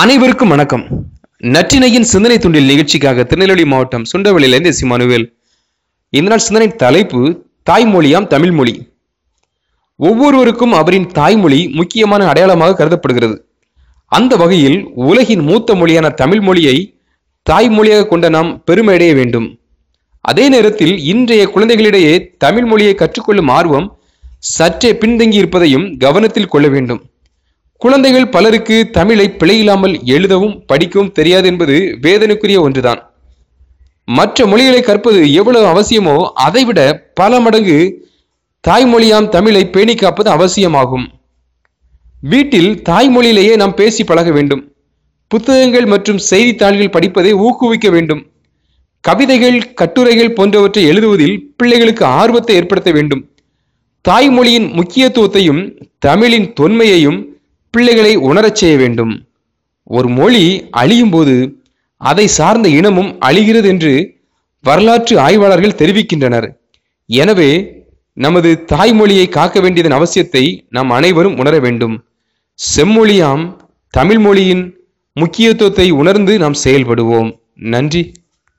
அனைவருக்கும் வணக்கம். நற்றினையின் சிந்தனை துண்டில் நிகழ்ச்சிக்காக திருநெல்வேலி மாவட்டம் சுண்டவளியிலிருந்து சிமானுவேல் இந்த நாள் சிந்தனை தலைப்பு தாய்மொழியாம் தமிழ் மொழி. ஒவ்வொருவருக்கும் அவரின் தாய்மொழி முக்கியமான அடையாளமாக கருதப்படுகிறது. அந்த வகையில் உலகின் மூத்த மொழியான தமிழ் மொழியை தாய்மொழியாக கொண்ட நாம் பெருமையடைய வேண்டும். அதே நேரத்தில் இன்றைய குழந்தைகளிடையே தமிழ் மொழியை கற்றுக்கொள்ளும் ஆர்வம் சற்றே பின்தங்கி இருப்பதையும் கவனத்தில் கொள்ள வேண்டும். குழந்தைகள் பலருக்கு தமிழை பிழையில்லாமல் எழுதவும் படிக்கவும் தெரியாது என்பது வேதனைக்குரிய ஒன்றுதான். மற்ற மொழிகளை கற்பது எவ்வளவு அவசியமோ அதைவிட பல மடங்கு தாய்மொழியாம் தமிழை பேணி காப்பது அவசியமாகும். வீட்டில் தாய்மொழியிலேயே நாம் பேசி பழக வேண்டும். புத்தகங்கள் மற்றும் செய்தித்தாள்கள் படிப்பதை ஊக்குவிக்க வேண்டும். கவிதைகள் கட்டுரைகள் போன்றவற்றை எழுதுவதில் பிள்ளைகளுக்கு ஆர்வத்தை ஏற்படுத்த வேண்டும். தாய்மொழியின் முக்கியத்துவத்தையும் தமிழின் தொன்மையையும் பிள்ளைகளை உணரச் செய்ய வேண்டும். ஒரு மொழி அழியும் போது அதை சார்ந்த இனமும் அழிகிறது என்று வரலாற்று ஆய்வாளர்கள் தெரிவிக்கின்றனர். எனவே நமது தாய்மொழியை காக்க வேண்டியதன் அவசியத்தை நாம் அனைவரும் உணர வேண்டும். செம்மொழியாம் தமிழ் மொழியின் முக்கியத்துவத்தை உணர்ந்து நாம் செயல்படுவோம். நன்றி.